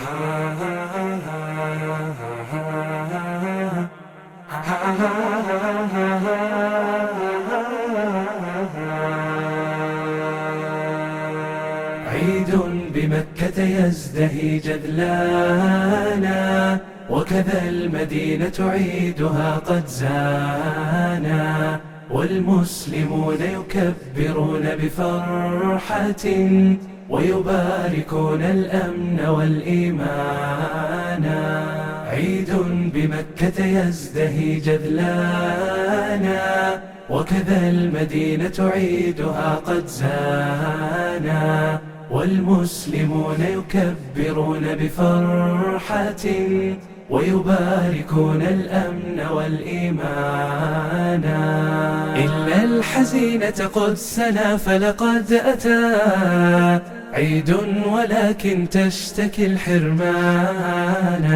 عيد بمكة يزدهي جذلانا وكذا المدينة عيدها قد زانا. والمسلمون يكبرون بفرحة ويباركون الأمن والإيمان. عيد بمكة يزدهي جذلانا وكذا المدينة عيدها قد زانا. والمسلمون يكبرون بفرحة ويباركون الأمن والإيمان. الحزينة قدسنا فلقد أتى. عيد ولكن تشتكي الحرمان.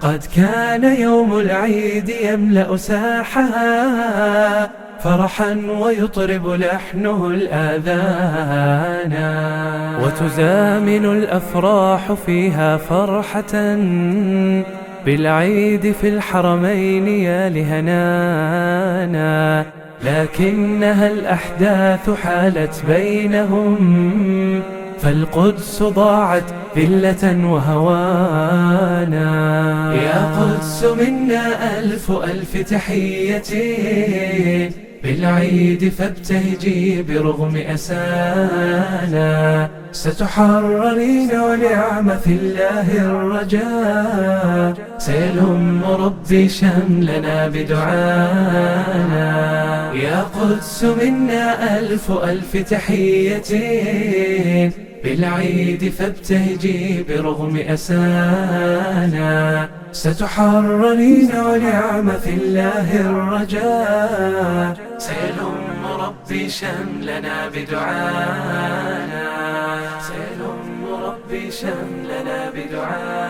قد كان يوم العيد يملأ ساحها. فرحا ويطرب لحنه الآذان. وتزامن الأفراح فيها فرحة. بالعيد في الحرمين يا لهنانا. لكنها الأحداث حالت بينهم فالقدس ضاعت ذلة وهوانا. يا قدس منا ألف ألف تحية. بالعيد فابتهجي برغم أسانا. ستحررين ونعم في الله الرجاء سيلم ربي شملنا بدعانا. يا قدس منا ألف ألف تحية بالعيد فابتهجي برغم أسانا. ستحررين ونعم في الله الرجاء سيلم ربي شملنا بدعانا. سيلم ربي شملنا بدعانا.